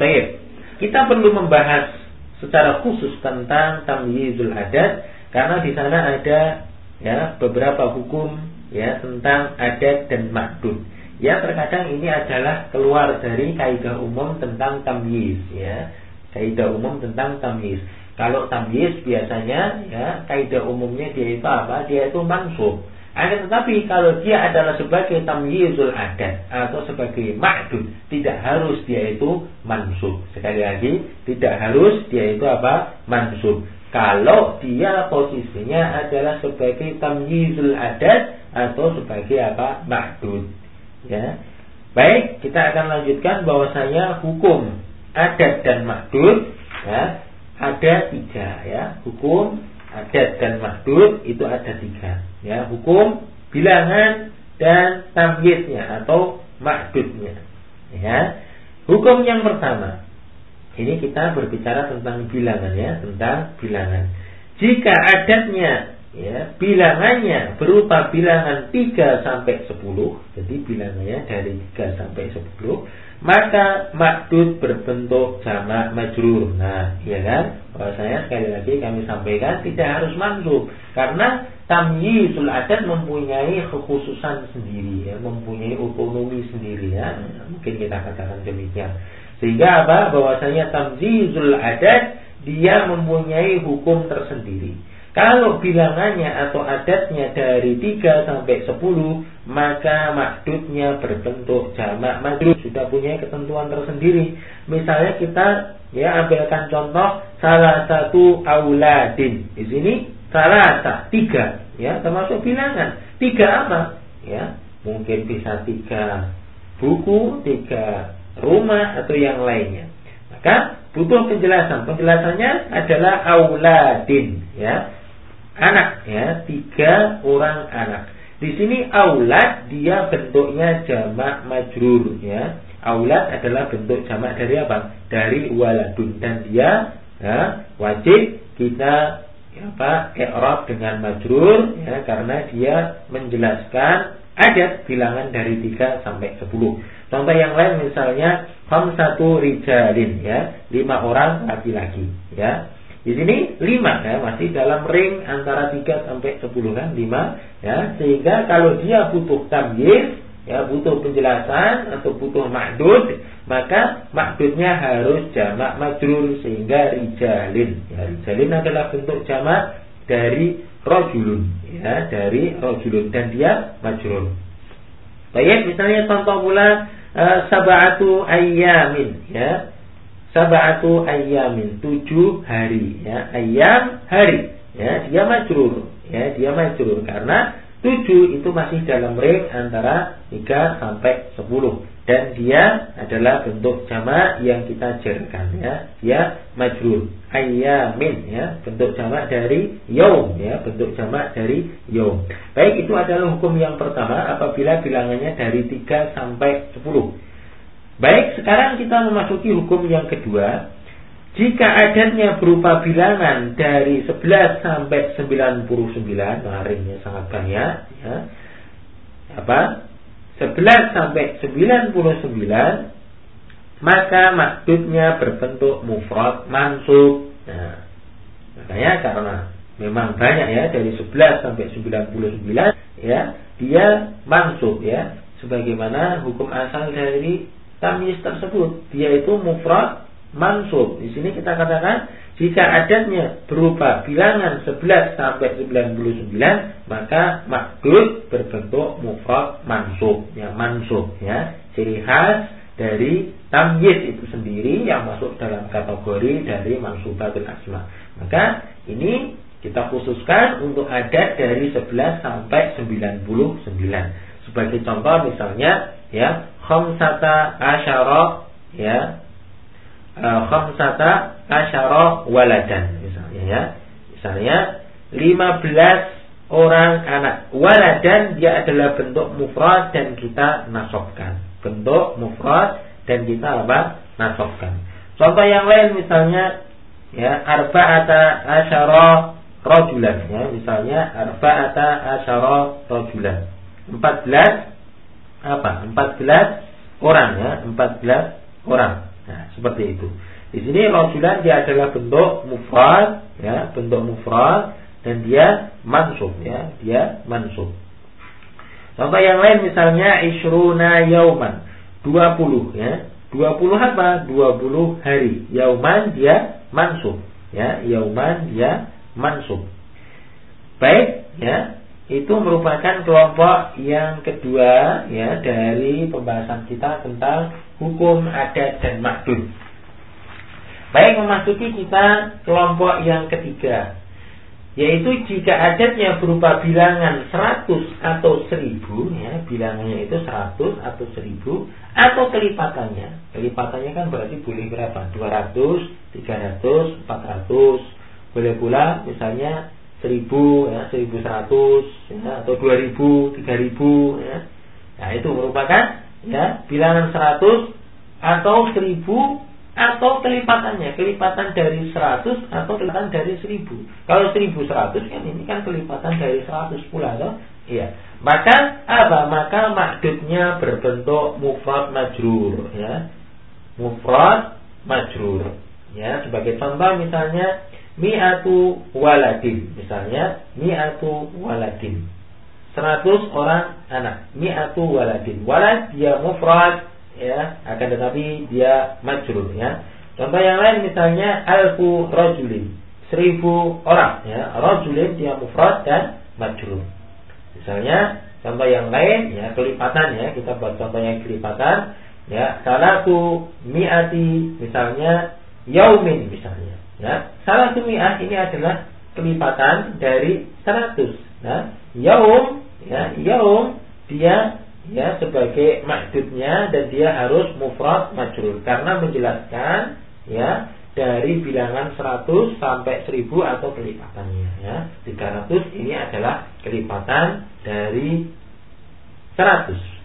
Baik. Kita perlu membahas secara khusus tentang tamyizul adat karena di sana ada ya beberapa hukum ya tentang adat dan makdud. Ya terkadang ini adalah keluar dari kaidah umum tentang tamyiz ya. Kaidah umum tentang tamyiz. Kalau tamyiz biasanya ya kaidah umumnya dia itu apa? Dia itu mansub. Akan tetapi kalau dia adalah sebagai tamyizul adat atau sebagai ma'dud, tidak harus dia itu mansub. Sekali lagi, tidak harus dia itu apa? Mansub. Kalau dia posisinya adalah sebagai tamyizul adat atau sebagai apa? Ma'dud. Ya. Baik, kita akan lanjutkan bahwasanya hukum adat dan ma'dud ya, ada tiga ya. Hukum adat dan mahdud itu ada tiga ya hukum bilangan dan tamyiznya atau mahdudnya ya. Hukum yang pertama ini kita berbicara tentang bilangan ya tentang bilangan. Jika adatnya ya bilangannya berupa bilangan 3 sampai 10 jadi bilangannya dari 3 sampai 10 maka makdud berbentuk jamak majrur. Nah, iya kan? Kalau saya sekali lagi kami sampaikan tidak harus mansub karena tamyizul adat mempunyai kekhususan sendiri ya, mempunyai otonomi sendiri ya. Mungkin kita katakan demikian. Sehingga apa? Bahwasanya tamyizul adat dia mempunyai hukum tersendiri. Kalau bilangannya atau adatnya dari 3 sampai 10 Maka makdudnya berbentuk jamak majrur Sudah punya ketentuan tersendiri. Misalnya kita ya ambilkan contoh Salah satu auladin. Di sini salah satu tiga. Ya termasuk bilangan. Tiga apa? Ya mungkin bisa tiga buku tiga rumah atau yang lainnya. Maka butuh penjelasan. Penjelasannya adalah auladin. Ya anak. Ya tiga orang anak. Di sini aulad dia bentuknya jamak majrur ya. Aulad adalah bentuk jamak dari apa? Dari waladun. Dan dia ya, wajib kita ya, apa i'rab dengan majrur ya karena dia menjelaskan adat bilangan dari 3 sampai 10 contoh yang lain misalnya satu rijalin ya lima orang laki-laki ya di sini 5 ya, masih dalam ring antara 3 sampai 10 kan? 5 ya. Sehingga kalau dia butuh tamyiz ya butuh penjelasan atau butuh makdud maka makdudnya harus jamak majrur sehingga rijalin. Ya, rijalin adalah bentuk jamak dari rojulun ya dari rojulun. Dan dia majrur. Baik misalnya contoh pula uh, sabatu ayyamin ya sabatu ayamin tujuh hari ya. Ayam hari ya. Dia majrur ya. Dia majrur karena tujuh itu masih dalam ring antara tiga sampai sepuluh. Dan dia adalah bentuk jamak yang kita jerkan ya. Dia majrur. Ayamin ya. Bentuk jamak dari yom ya. Bentuk jamak dari yom baik itu adalah hukum yang pertama apabila bilangannya dari tiga sampai sepuluh Baik, sekarang kita memasuki hukum yang kedua. Jika adatnya berupa bilangan dari 11 sampai 99, ringnya sangat banyak, ya. Apa? 11 sampai 99, maka maksudnya berbentuk mufrad mansub. Nah, makanya karena memang banyak ya dari 11 sampai 99 ya, dia mansub ya sebagaimana hukum asal dari tamyiz tersebut. Dia itu mufrad mansub. Di sini kita katakan jika adatnya berupa bilangan 11 sampai 99 maka makdud berbentuk mufrad mansub. Ya mansub ya. Ciri khas dari tamyiz itu sendiri yang masuk dalam kategori dari mansubatul asma. Maka ini kita khususkan untuk adat dari 11 sampai 99 sebagai contoh misalnya ya khamsata asyara ya. Uh, khamsata asyara waladan misalnya ya. Misalnya 15 orang anak. Waladan dia adalah bentuk mufrad dan kita nasabkan. Bentuk mufrad dan kita apa? Nasabkan. Contoh yang lain misalnya ya arba'ata asyara rajulan ya. Misalnya arba'ata asyara rajulan. 14 apa? 14 orang ya, 14 orang. Nah, seperti itu. Di sini rajulan dia adalah bentuk mufrad, ya, bentuk mufrad dan dia mansub, ya, dia mansub. Contoh yang lain misalnya isruna yauman, 20 ya. 20 apa? 20 hari. Yauman dia mansub, ya. Yauman dia mansub. Baik, ya. Itu merupakan kelompok yang kedua ya dari pembahasan kita tentang hukum adat dan makdud. Baik memasuki kita kelompok yang ketiga yaitu jika adatnya berupa bilangan 100 atau 1000 ya, bilangannya itu 100 atau 1000 atau kelipatannya. Kelipatannya kan berarti boleh berapa? 200, 300, 400. Boleh pula misalnya 1000 ya, 1100 ya, atau 2000, 3000 ya. Nah, itu merupakan ya bilangan 100 atau 1000 atau kelipatannya. Kelipatan dari 100 atau kelipatan dari 1000 kalau 1100 kan ini kan kelipatan dari 100 pula toh. Iya. Maka apa? Maka makdudnya berbentuk mufrad majrur ya. Mufrad majrur ya. Sebagai contoh misalnya mi'atu waladin misalnya mi'atu waladin. 100 orang anak mi'atu waladin. Walad dia mufrad ya akan tetapi dia majrur ya. Contoh yang lain misalnya alfu rajulin seribu orang ya. Rajulin dia mufrad dan majrur. Misalnya contoh yang lain ya kelipatan ya. Kita buat contoh yang kelipatan ya. Salatu mi'ati misalnya yaumin misalnya ya salatu mi'ah ini adalah kelipatan dari seratus. Nah yaum ya yaum dia ya sebagai makdudnya dan dia harus mufrad majrur. Karena menjelaskan ya dari bilangan 100 sampai 1000 atau kelipatannya ya 300 ini adalah kelipatan dari 100